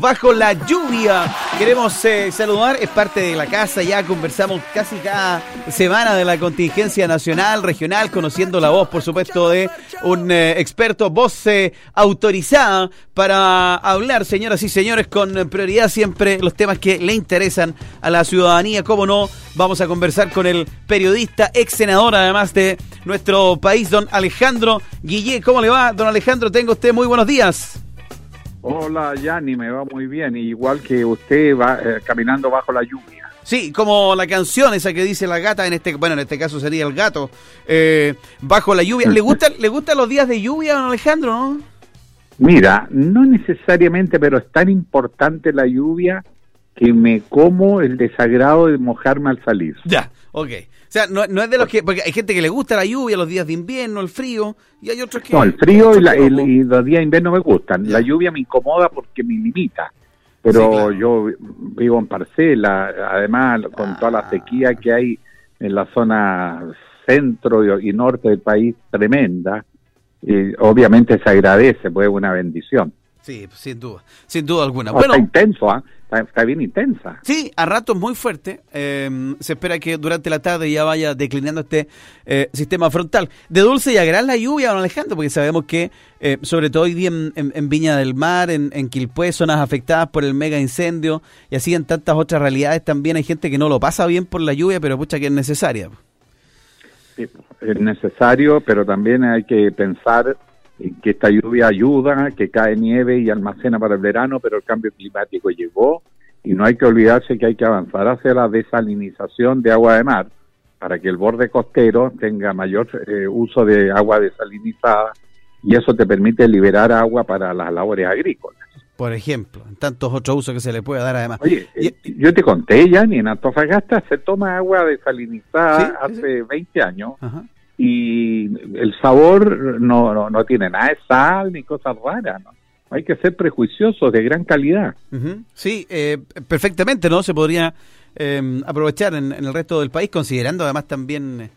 Bajo la lluvia, queremos eh, saludar, es parte de la casa, ya conversamos casi cada semana de la contingencia nacional, regional, conociendo la voz, por supuesto, de un eh, experto, voz eh, autorizada para hablar, señoras y señores, con prioridad siempre los temas que le interesan a la ciudadanía, cómo no, vamos a conversar con el periodista, ex senador además de nuestro país, don Alejandro Guillé, ¿cómo le va, don Alejandro? Tengo usted muy buenos días. Hola, Yanni, me va muy bien. Igual que usted va eh, caminando bajo la lluvia. Sí, como la canción esa que dice la gata, en este, bueno, en este caso sería el gato, eh, bajo la lluvia. ¿Le gustan, ¿Le gustan los días de lluvia, don Alejandro? No? Mira, no necesariamente, pero es tan importante la lluvia que me como el desagrado de mojarme al salir. Ya, ok. O sea, no, es de los que. Porque hay gente que le gusta la lluvia, los días de invierno, el frío, y hay otros que. No, el frío y, los días de invierno me gustan. La lluvia me incomoda porque me limita. Pero yo vivo en parcela, además, con toda la ah. sequía que hay en la zona centro y, norte del país, tremenda. Y obviamente se agradece, pues es una bendición. Sí, sin duda, sin duda alguna. bueno, está intenso, ¿ah? Está, bien intensa. Sí, a ratos muy fuerte. Em, se espera que durante la tarde ya vaya declinando este eh, sistema frontal. De dulce y agradable la lluvia, don Alejandro, porque sabemos que, eh, sobre todo hoy día en, Viña del Mar, en, en Quilpué, zonas afectadas por el mega incendio, y así en tantas otras realidades también hay gente que no lo pasa bien por la lluvia, pero pucha que es necesaria. Sí, es necesario, pero también hay que pensar que esta lluvia ayuda, que cae nieve y almacena para el verano, pero el cambio climático llegó y no hay que olvidarse que hay que avanzar hacia la desalinización de agua de mar para que el borde costero tenga mayor eh, uso de agua desalinizada y eso te permite liberar agua para las labores agrícolas. Por ejemplo, en tantos otros usos que se le puede dar además. Oye, eh, yo te conté ya, ni en Antofagasta se toma agua desalinizada hace 20 años y el sabor no, no, tiene nada de sal ni cosas raras, ¿no? Hay que ser prejuiciosos de gran calidad. Sí, eh, perfectamente, ¿no? Se podría eh, aprovechar en, en, el resto del país, considerando además también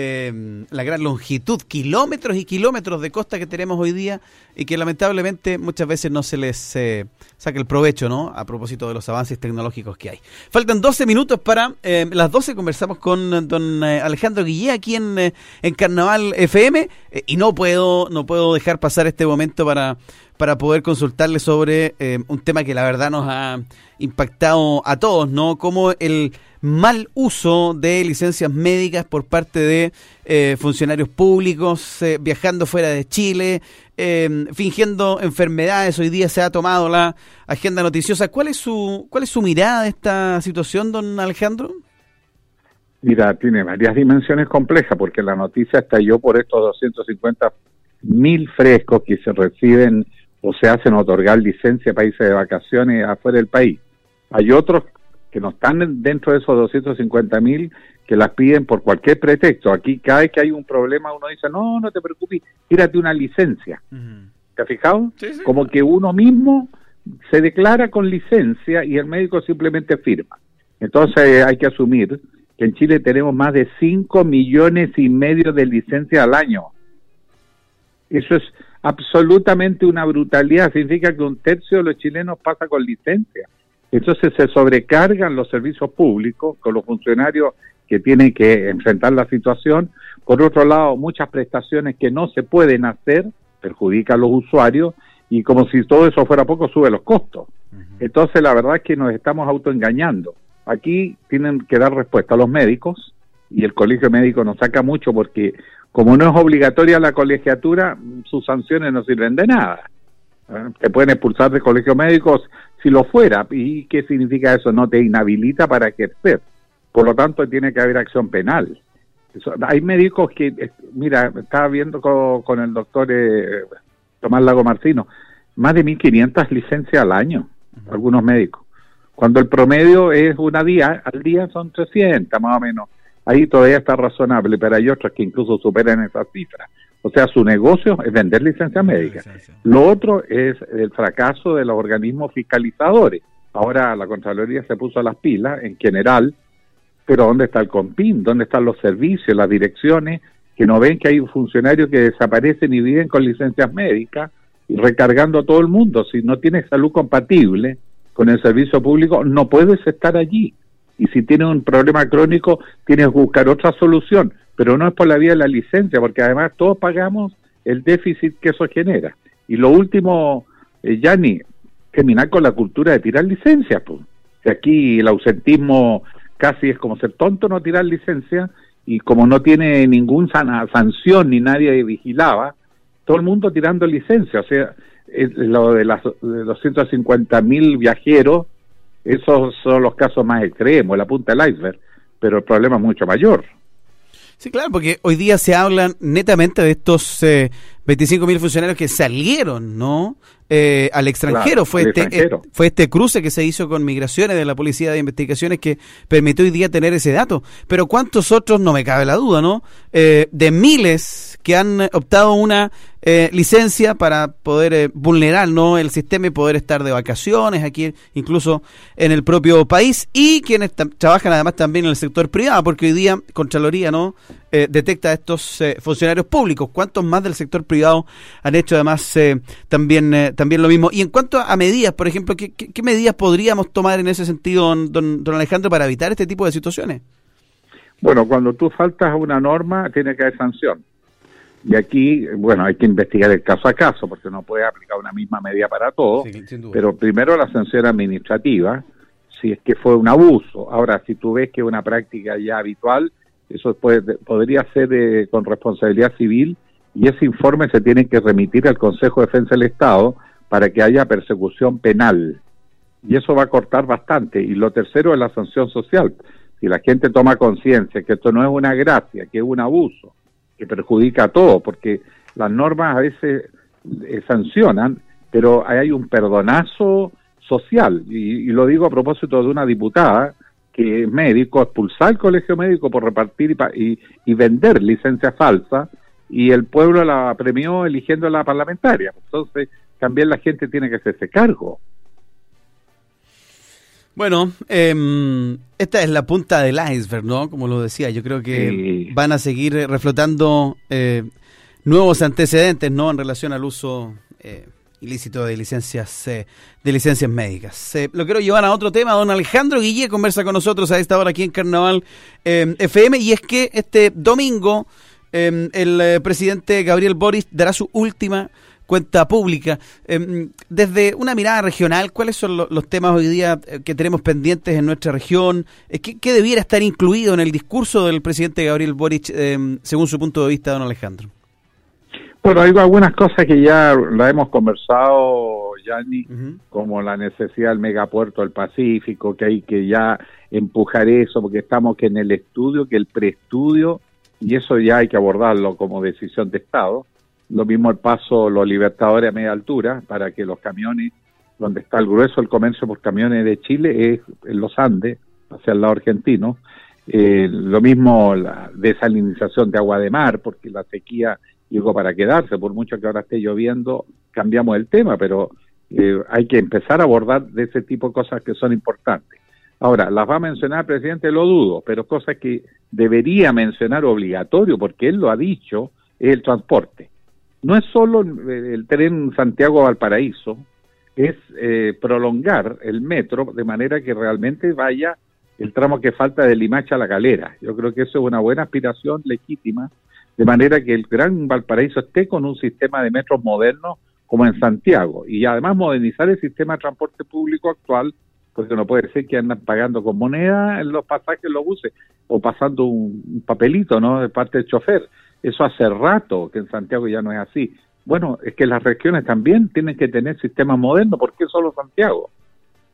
eh, la gran longitud, kilómetros y kilómetros de costa que tenemos hoy día y que lamentablemente muchas veces no se les eh, saca el provecho, ¿no? A propósito de los avances tecnológicos que hay. Faltan 12 minutos para eh, las 12, conversamos con don eh, Alejandro Guillé aquí en, en Carnaval FM y no puedo, no puedo dejar pasar este momento para, para poder consultarle sobre un tema que la verdad nos ha impactado a todos, ¿no? Como el mal uso de licencias médicas por parte de eh, funcionarios públicos, eh, viajando fuera de Chile, em, fingiendo enfermedades. Hoy día se ha tomado la agenda noticiosa. ¿Cuál es su, cuál es su mirada de esta situación, don Alejandro? Mira, tiene varias dimensiones complejas porque la noticia estalló por estos 250 mil frescos que se reciben o se hacen otorgar licencia a países de vacaciones afuera del país. Hay otros que no están dentro de esos 250 mil que las piden por cualquier pretexto. Aquí cada vez que hay un problema uno dice, no, no te preocupes, tírate una licencia. ¿Te has fijado? Como que uno mismo se declara con licencia y el médico simplemente firma. Entonces hay que asumir que en Chile tenemos más de 5 millones y medio de licencias al año. Eso es absolutamente una brutalidad. Significa que un tercio de los chilenos pasa con licencia. Entonces se sobrecargan los servicios públicos con los funcionarios que tienen que enfrentar la situación. Por otro lado, muchas prestaciones que no se pueden hacer perjudican a los usuarios y como si todo eso fuera poco, sube los costos. Entonces la verdad es que nos estamos autoengañando. Aquí tienen que dar respuesta a los médicos y el colegio médico nos saca mucho porque como no es obligatoria la colegiatura, sus sanciones no sirven de nada. ¿Eh? Te pueden expulsar de colegios médicos si lo fuera. ¿Y qué significa eso? No te inhabilita para ejercer. Por lo tanto, tiene que haber acción penal. hay médicos que, eh, mira, estaba viendo con, el doctor eh, Tomás Lago Marcino, más de 1.500 licencias al año, algunos médicos. Cuando el promedio es una día, al día son 300 más o menos. Ahí todavía está razonable, pero hay otros que incluso superan esa cifra. O sea, su negocio es vender licencias médicas. Lo otro es el fracaso de los organismos fiscalizadores. Ahora la Contraloría se puso a las pilas en general, pero ¿dónde está el COMPIN? ¿Dónde están los servicios, las direcciones que no ven que hay funcionarios que desaparecen y viven con licencias médicas y recargando a todo el mundo. Si no tienes salud compatible con el servicio público, no puedes estar allí. Y si tienes un problema crónico, tienes que buscar otra solución. Pero no es por la vía de la licencia, porque además todos pagamos el déficit que eso genera. Y lo último, eh, Yanni, terminar con la cultura de tirar licencias. Pues. Aquí el ausentismo casi es como ser tonto no tirar licencia y como no tiene ninguna sanción ni nadie vigilaba, todo el mundo tirando licencia. O sea, lo de, las, de los 150 mil viajeros, esos son los casos más extremos, la punta del iceberg, pero el problema es mucho mayor. Sí, claro, porque hoy día se hablan netamente de estos eh, 25 mil funcionarios que salieron, ¿no? Eh, al extranjero. fue, este, eh, fue este cruce que se hizo con migraciones de la Policía de Investigaciones que permitió hoy día tener ese dato. Pero ¿cuántos otros, no me cabe la duda, ¿no? Eh, de miles que han optado una licencia para poder vulnerar ¿no? el sistema y poder estar de vacaciones aquí, incluso en el propio país, y quienes trabajan además también en el sector privado, porque hoy día Contraloría no detecta a estos funcionarios públicos. ¿Cuántos más del sector privado han hecho además también también lo mismo. Y en cuanto a medidas, por ejemplo, ¿qué, medidas podríamos tomar en ese sentido, don, don, Alejandro, para evitar este tipo de situaciones? Bueno, cuando tú faltas a una norma, tiene que haber sanción. Y aquí, bueno, hay que investigar el caso a caso, porque no puede aplicar una misma medida para todo. pero primero la sanción administrativa, si es que fue un abuso. Ahora, si tú ves que es una práctica ya habitual, eso puede, podría ser con responsabilidad civil y ese informe se tiene que remitir al Consejo de Defensa del Estado para que haya persecución penal. Y eso va a cortar bastante. Y lo tercero es la sanción social. Si la gente toma conciencia que esto no es una gracia, que es un abuso, que perjudica a todos, porque las normas a veces eh, sancionan, pero hay un perdonazo social. Y, lo digo a propósito de una diputada que es médico, expulsar el colegio médico por repartir y, y, vender licencias falsas, y el pueblo la premió eligiendo a la parlamentaria. Entonces, también la gente tiene que hacerse cargo. Bueno, eh, esta es la punta del iceberg, ¿no? Como lo decía, yo creo que van a seguir reflotando eh, nuevos antecedentes, ¿no? En relación al uso eh, ilícito de licencias eh, de licencias médicas. lo quiero llevar a otro tema. Don Alejandro Guille conversa con nosotros a esta hora aquí en Carnaval FM y es que este domingo el presidente Gabriel Boris dará su última cuenta pública. Em, desde una mirada regional, ¿cuáles son los, temas hoy día eh, que tenemos pendientes en nuestra región? Eh, ¿Qué, debiera estar incluido en el discurso del presidente Gabriel Boric, em, según su punto de vista, don Alejandro? Bueno, hay algunas cosas que ya la hemos conversado, Yanni, como la necesidad del megapuerto del Pacífico, que hay que ya empujar eso, porque estamos que en el estudio, que el preestudio, y eso ya hay que abordarlo como decisión de Estado lo mismo el paso Los Libertadores a media altura, para que los camiones, donde está el grueso del comercio por camiones de Chile, es en los Andes, hacia el lado argentino. Eh, lo mismo la desalinización de agua de mar, porque la sequía llegó para quedarse, por mucho que ahora esté lloviendo, cambiamos el tema, pero eh, hay que empezar a abordar de ese tipo de cosas que son importantes. Ahora, las va a mencionar el presidente, lo dudo, pero cosas que debería mencionar obligatorio, porque él lo ha dicho, es el transporte no es solo el tren Santiago-Valparaíso, es eh, prolongar el metro de manera que realmente vaya el tramo que falta de Limacha a la Galera. Yo creo que eso es una buena aspiración legítima, de manera que el Gran Valparaíso esté con un sistema de metros moderno como en Santiago y además modernizar el sistema de transporte público actual, porque no puede ser que andan pagando con moneda en los pasajes, los buses, o pasando un papelito, ¿no?, de parte del chofer eso hace rato que en Santiago ya no es así. Bueno, es que las regiones también tienen que tener sistemas modernos. ¿Por qué solo Santiago?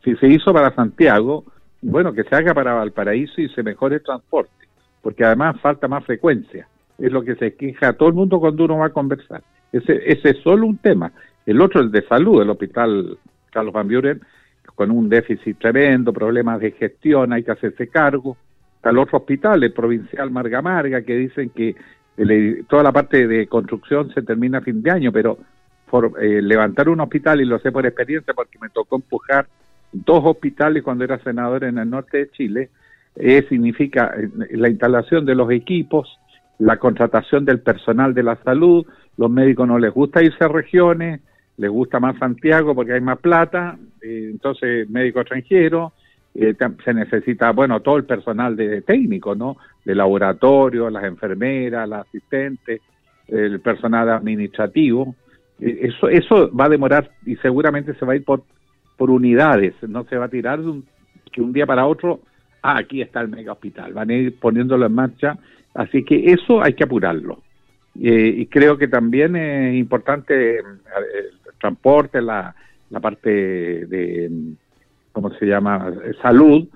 Si se hizo para Santiago, bueno, que se haga para Valparaíso y se mejore el transporte, porque además falta más frecuencia. Es lo que se queja a todo el mundo cuando uno va a conversar. Ese, ese es solo un tema. El otro, el de salud, el hospital Carlos Van Buren, con un déficit tremendo, problemas de gestión, hay que hacerse cargo. Está el otro hospital, el provincial Marga Marga, que dicen que toda la parte de construcción se termina a fin de año, pero por eh, levantar un hospital, y lo sé por experiencia porque me tocó empujar dos hospitales cuando era senador en el norte de Chile, eh, significa eh, la instalación de los equipos, la contratación del personal de la salud, los médicos no les gusta irse a regiones, les gusta más Santiago porque hay más plata, eh, entonces médico extranjero, eh, se necesita, bueno, todo el personal de, técnico, ¿no? De laboratorio, las enfermeras, las asistentes, el personal administrativo. Eh, eso, eso va a demorar y seguramente se va a ir por, por unidades, no se va a tirar de un, que un día para otro, ah, aquí está el mega hospital, van a ir poniéndolo en marcha, así que eso hay que apurarlo. Eh, y creo que también es importante transporte, la, la parte de ¿cómo se llama? Salud,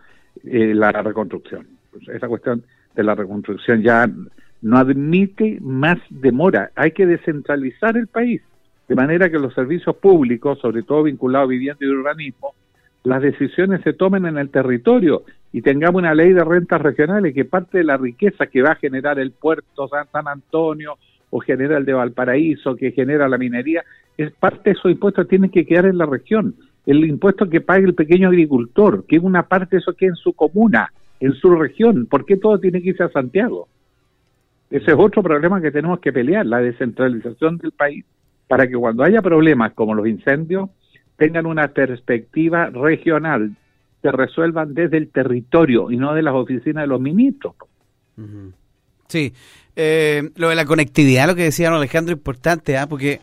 la reconstrucción. Pues esa cuestión de la reconstrucción ya no admite más demora. Hay que descentralizar el país, de manera que los servicios públicos, sobre todo vinculados a vivienda y urbanismo, las decisiones se tomen en el territorio y tengamos una ley de rentas regionales que parte de la riqueza que va a generar el puerto San Antonio o genera el de Valparaíso, que genera la minería, es parte de esos impuestos tienen que quedar en la región el impuesto que paga el pequeño agricultor, que una parte de eso que en su comuna, en su región. ¿Por qué todo tiene que irse a Santiago? Ese es otro problema que tenemos que pelear, la descentralización del país, para que cuando haya problemas como los incendios, tengan una perspectiva regional, se resuelvan desde el territorio y no de las oficinas de los ministros. Sí, eh, lo de la conectividad, lo que decía Alejandro, importante, ¿ah? porque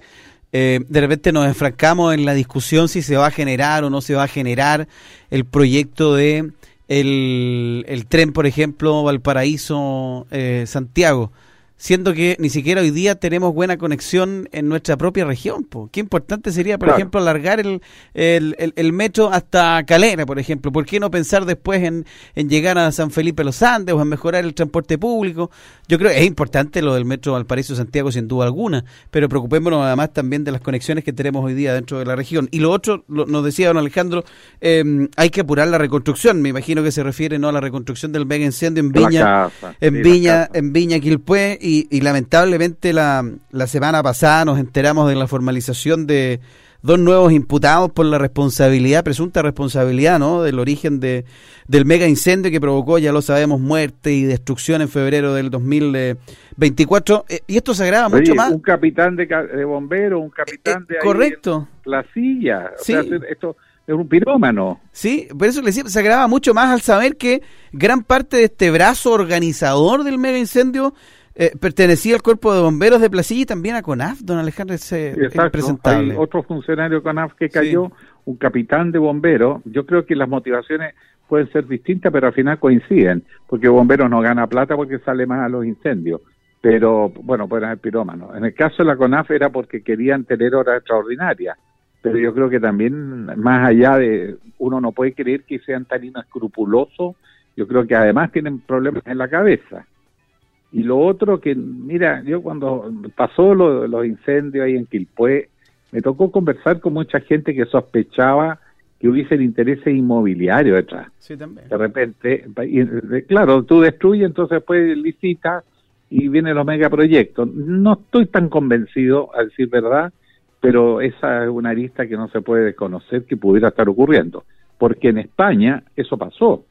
eh, de repente nos enfrascamos en la discusión si se va a generar o no se va a generar el proyecto de el, el tren, por ejemplo, Valparaíso-Santiago. Siendo que ni siquiera hoy día tenemos buena conexión en nuestra propia región. Qué importante sería, por ejemplo, alargar el, el, metro hasta Calera, por ejemplo. ¿Por qué no pensar después en, en, llegar a San Felipe los Andes o en mejorar el transporte público? Yo creo que es importante lo del metro Valparaíso-Santiago, sin duda alguna, pero preocupémonos además también de las conexiones que tenemos hoy día dentro de la región. Y lo otro, nos decía don Alejandro, em, hay que apurar la reconstrucción. Me imagino que se refiere no a la reconstrucción del mega incendio en Viña, en Viña, en Viña, Quilpué y, lamentablemente la, la, semana pasada nos enteramos de la formalización de dos nuevos imputados por la responsabilidad, presunta responsabilidad, ¿no? Del origen de, del mega incendio que provocó, ya lo sabemos, muerte y destrucción en febrero del 2024. Eh, y esto se agrava mucho más. Un capitán de, de bomberos, un capitán de correcto. la silla. O sea, esto es un pirómano. Sí, por eso le decía, se agrava mucho más al saber que gran parte de este brazo organizador del mega incendio eh, pertenecía al cuerpo de bomberos de Placilla y también a CONAF, don Alejandro, ese Hay otro funcionario CONAF que cayó, un capitán de bomberos. Yo creo que las motivaciones pueden ser distintas, pero al final coinciden, porque bomberos no gana plata porque sale más a los incendios. Pero, bueno, pueden ser pirómanos. En el caso de la CONAF era porque querían tener horas extraordinarias. Pero yo creo que también, más allá de, uno no puede creer que sean tan inescrupulosos, yo creo que además tienen problemas en la cabeza y lo otro que, mira, yo cuando pasó los incendios ahí en Quilpué, me tocó conversar con mucha gente que sospechaba que hubiese intereses inmobiliarios detrás. Sí, también. De repente, y, claro, tú destruyes, entonces después licitas y vienen los megaproyectos. No estoy tan convencido, a decir verdad, pero esa es una arista que no se puede desconocer que pudiera estar ocurriendo. Porque en España eso pasó.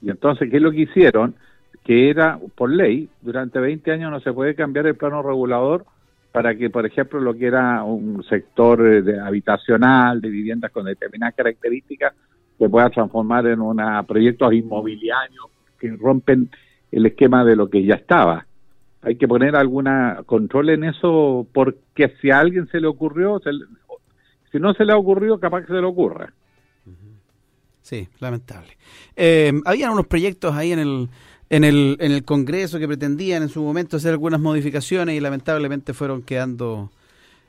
Y entonces, ¿qué es lo que hicieron? Que era por ley, durante 20 años no se puede cambiar el plano regulador para que, por ejemplo, lo que era un sector eh, de habitacional, de viviendas con determinadas características, se pueda transformar en un proyectos inmobiliarios que rompen el esquema de lo que ya estaba. Hay que poner alguna control en eso porque si a alguien se le ocurrió, si no se le ha ocurrido, capaz que se le ocurra. Sí, lamentable. Eh, habían unos proyectos ahí en el en el, en el Congreso que pretendían en su momento hacer algunas modificaciones y lamentablemente fueron quedando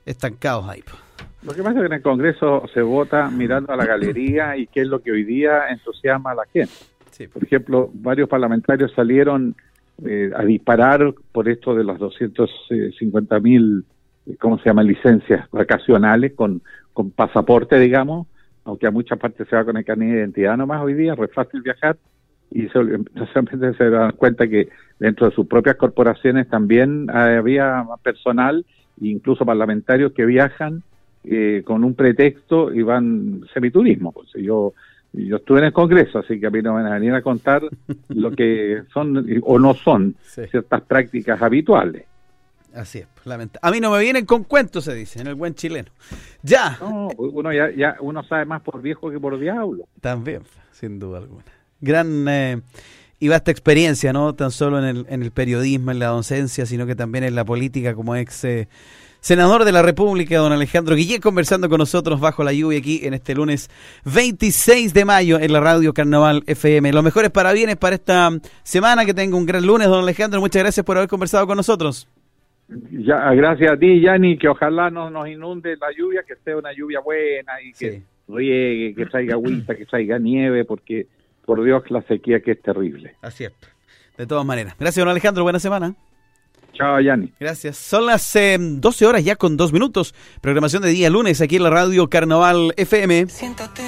estancados ahí. Lo que pasa es que en el Congreso se vota mirando a la galería y qué es lo que hoy día entusiasma a la gente. Por ejemplo, varios parlamentarios salieron eh, a disparar por esto de las 250 mil, ¿cómo se llama?, licencias vacacionales con, con pasaporte, digamos, aunque a muchas partes se va con el carnet de identidad nomás hoy día, es fácil viajar y solamente se dan cuenta que dentro de sus propias corporaciones también había personal, incluso parlamentarios que viajan eh, con un pretexto y van semiturismo. Pues yo yo estuve en el Congreso, así que a mí no me van a venir a contar lo que son o no son ciertas prácticas habituales. Así es, lamenta. A mí no me vienen con cuentos, se dice, en el buen chileno. Ya. No, uno ya, ya uno sabe más por viejo que por diablo. También, sin duda alguna. Gran eh, y vasta experiencia, no tan solo en el, en el periodismo, en la docencia, sino que también en la política como ex eh, senador de la República, don Alejandro Guillén, conversando con nosotros bajo la lluvia aquí en este lunes 26 de mayo en la radio Carnaval FM. Los mejores parabienes para esta semana, que tenga un gran lunes, don Alejandro. Muchas gracias por haber conversado con nosotros. Ya, gracias a ti, Yanni, que ojalá no nos inunde la lluvia, que sea una lluvia buena y que riegue, que traiga agüita, que traiga nieve, porque por Dios la sequía que es terrible. Así es. De todas maneras. Gracias, don Alejandro. Buena semana. Chao, Yanni. Gracias. Son las 12 horas ya con dos minutos. Programación de día lunes aquí en la radio Carnaval FM. Siéntate